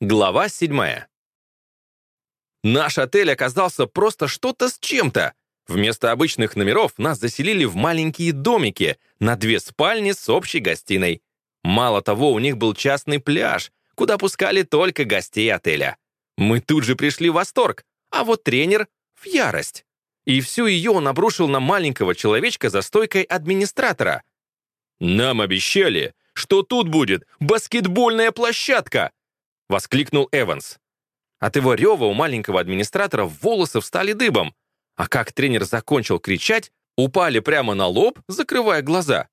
Глава 7. Наш отель оказался просто что-то с чем-то. Вместо обычных номеров нас заселили в маленькие домики на две спальни с общей гостиной. Мало того, у них был частный пляж, куда пускали только гостей отеля. Мы тут же пришли в восторг, а вот тренер — в ярость. И всю ее он обрушил на маленького человечка за стойкой администратора. «Нам обещали, что тут будет баскетбольная площадка!» — воскликнул Эванс. От его рева у маленького администратора волосы встали дыбом, а как тренер закончил кричать, упали прямо на лоб, закрывая глаза.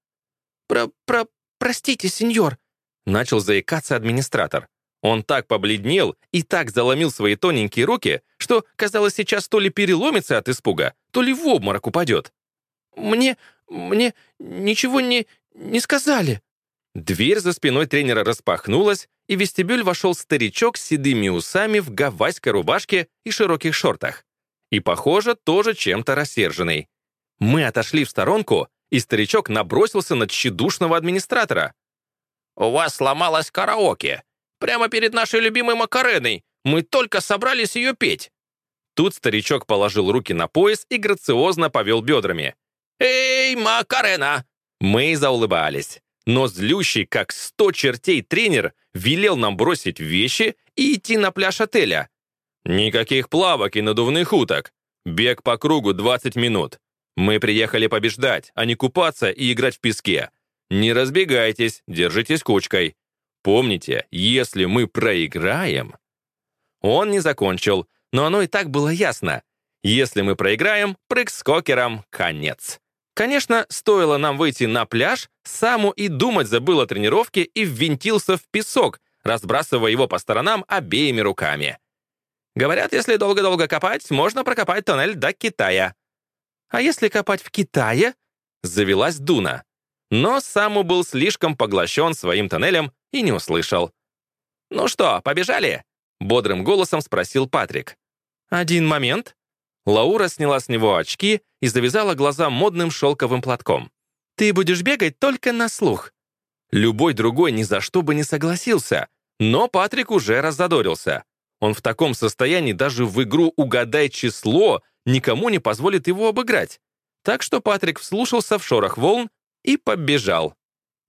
«Про... про... простите, сеньор», — начал заикаться администратор. Он так побледнел и так заломил свои тоненькие руки, что, казалось, сейчас то ли переломится от испуга, то ли в обморок упадет. «Мне... мне ничего не... не сказали», Дверь за спиной тренера распахнулась, и в вестибюль вошел старичок с седыми усами в гавайской рубашке и широких шортах. И, похоже, тоже чем-то рассерженный. Мы отошли в сторонку, и старичок набросился на тщедушного администратора. «У вас сломалась караоке. Прямо перед нашей любимой Макареной. Мы только собрались ее петь». Тут старичок положил руки на пояс и грациозно повел бедрами. «Эй, Макарена!» Мы заулыбались но злющий, как сто чертей тренер, велел нам бросить вещи и идти на пляж отеля. Никаких плавок и надувных уток. Бег по кругу 20 минут. Мы приехали побеждать, а не купаться и играть в песке. Не разбегайтесь, держитесь кучкой. Помните, если мы проиграем... Он не закончил, но оно и так было ясно. Если мы проиграем, прыг с кокером — конец. Конечно, стоило нам выйти на пляж, Саму и думать забыл о тренировке и ввинтился в песок, разбрасывая его по сторонам обеими руками. Говорят, если долго-долго копать, можно прокопать тоннель до Китая. А если копать в Китае? Завелась Дуна. Но Саму был слишком поглощен своим тоннелем и не услышал. «Ну что, побежали?» — бодрым голосом спросил Патрик. «Один момент», Лаура сняла с него очки и завязала глаза модным шелковым платком. «Ты будешь бегать только на слух». Любой другой ни за что бы не согласился, но Патрик уже раззадорился. Он в таком состоянии даже в игру «Угадай число» никому не позволит его обыграть. Так что Патрик вслушался в шорох волн и побежал.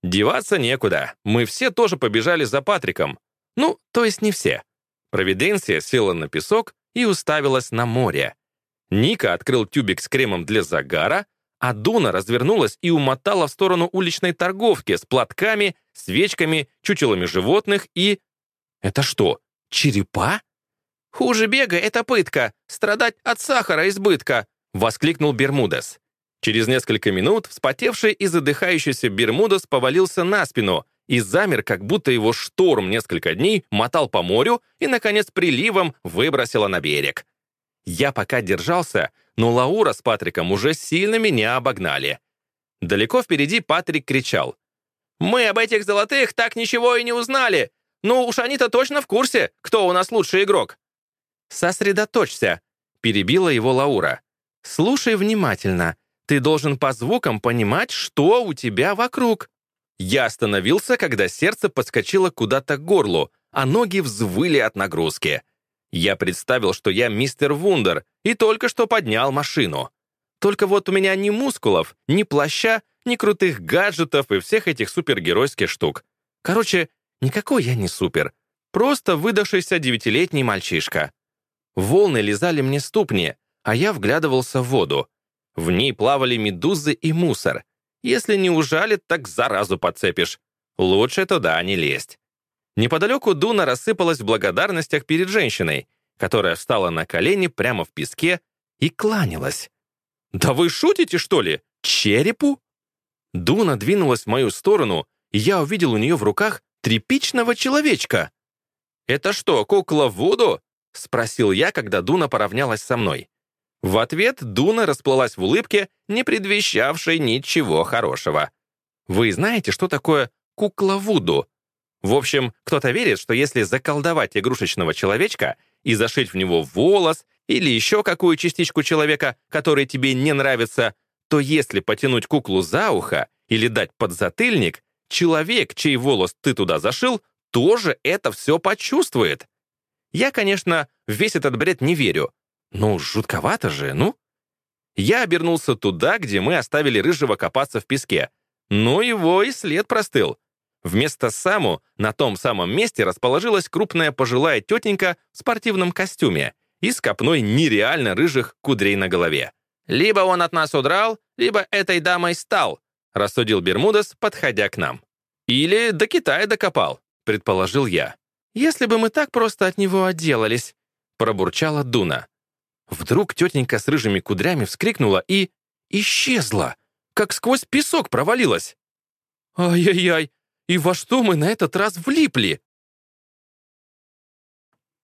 Деваться некуда, мы все тоже побежали за Патриком. Ну, то есть не все. Провиденция села на песок и уставилась на море. Ника открыл тюбик с кремом для загара, а Дуна развернулась и умотала в сторону уличной торговки с платками, свечками, чучелами животных и... Это что, черепа? «Хуже бега — это пытка, страдать от сахара избытка», — воскликнул Бермудес. Через несколько минут вспотевший и задыхающийся Бермудес повалился на спину и замер, как будто его шторм несколько дней мотал по морю и, наконец, приливом выбросило на берег. Я пока держался, но Лаура с Патриком уже сильно меня обогнали. Далеко впереди Патрик кричал. «Мы об этих золотых так ничего и не узнали! Ну уж они-то точно в курсе, кто у нас лучший игрок!» «Сосредоточься!» — перебила его Лаура. «Слушай внимательно. Ты должен по звукам понимать, что у тебя вокруг». Я остановился, когда сердце подскочило куда-то к горлу, а ноги взвыли от нагрузки. Я представил, что я мистер Вундер и только что поднял машину. Только вот у меня ни мускулов, ни плаща, ни крутых гаджетов и всех этих супергеройских штук. Короче, никакой я не супер. Просто выдавшийся девятилетний мальчишка. Волны лизали мне ступни, а я вглядывался в воду. В ней плавали медузы и мусор. Если не ужалит, так заразу подцепишь. Лучше туда не лезть. Неподалеку Дуна рассыпалась в благодарностях перед женщиной, которая встала на колени прямо в песке и кланялась. «Да вы шутите, что ли? Черепу?» Дуна двинулась в мою сторону, и я увидел у нее в руках тряпичного человечка. «Это что, кукла Вуду?» — спросил я, когда Дуна поравнялась со мной. В ответ Дуна расплылась в улыбке, не предвещавшей ничего хорошего. «Вы знаете, что такое кукла Вуду?» В общем, кто-то верит, что если заколдовать игрушечного человечка и зашить в него волос или еще какую частичку человека, который тебе не нравится, то если потянуть куклу за ухо или дать подзатыльник, человек, чей волос ты туда зашил, тоже это все почувствует. Я, конечно, в весь этот бред не верю. Ну, жутковато же, ну. Я обернулся туда, где мы оставили Рыжего копаться в песке. Но его и след простыл. Вместо Саму на том самом месте расположилась крупная пожилая тетенька в спортивном костюме и с копной нереально рыжих кудрей на голове. «Либо он от нас удрал, либо этой дамой стал», рассудил Бермудес, подходя к нам. «Или до Китая докопал», предположил я. «Если бы мы так просто от него отделались», пробурчала Дуна. Вдруг тетенька с рыжими кудрями вскрикнула и... исчезла, как сквозь песок провалилась. «Ай-яй-яй, и во что мы на этот раз влипли?»